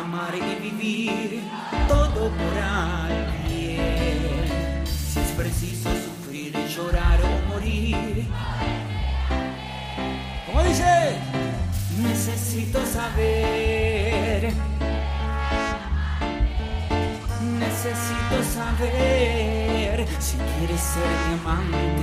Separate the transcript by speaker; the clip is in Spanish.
Speaker 1: amar y vivir todo por alguien. Si es preciso sufrir, llorar o morir. ¿Cómo dice? Necesito saber. Necesito saber si quieres ser mi amante.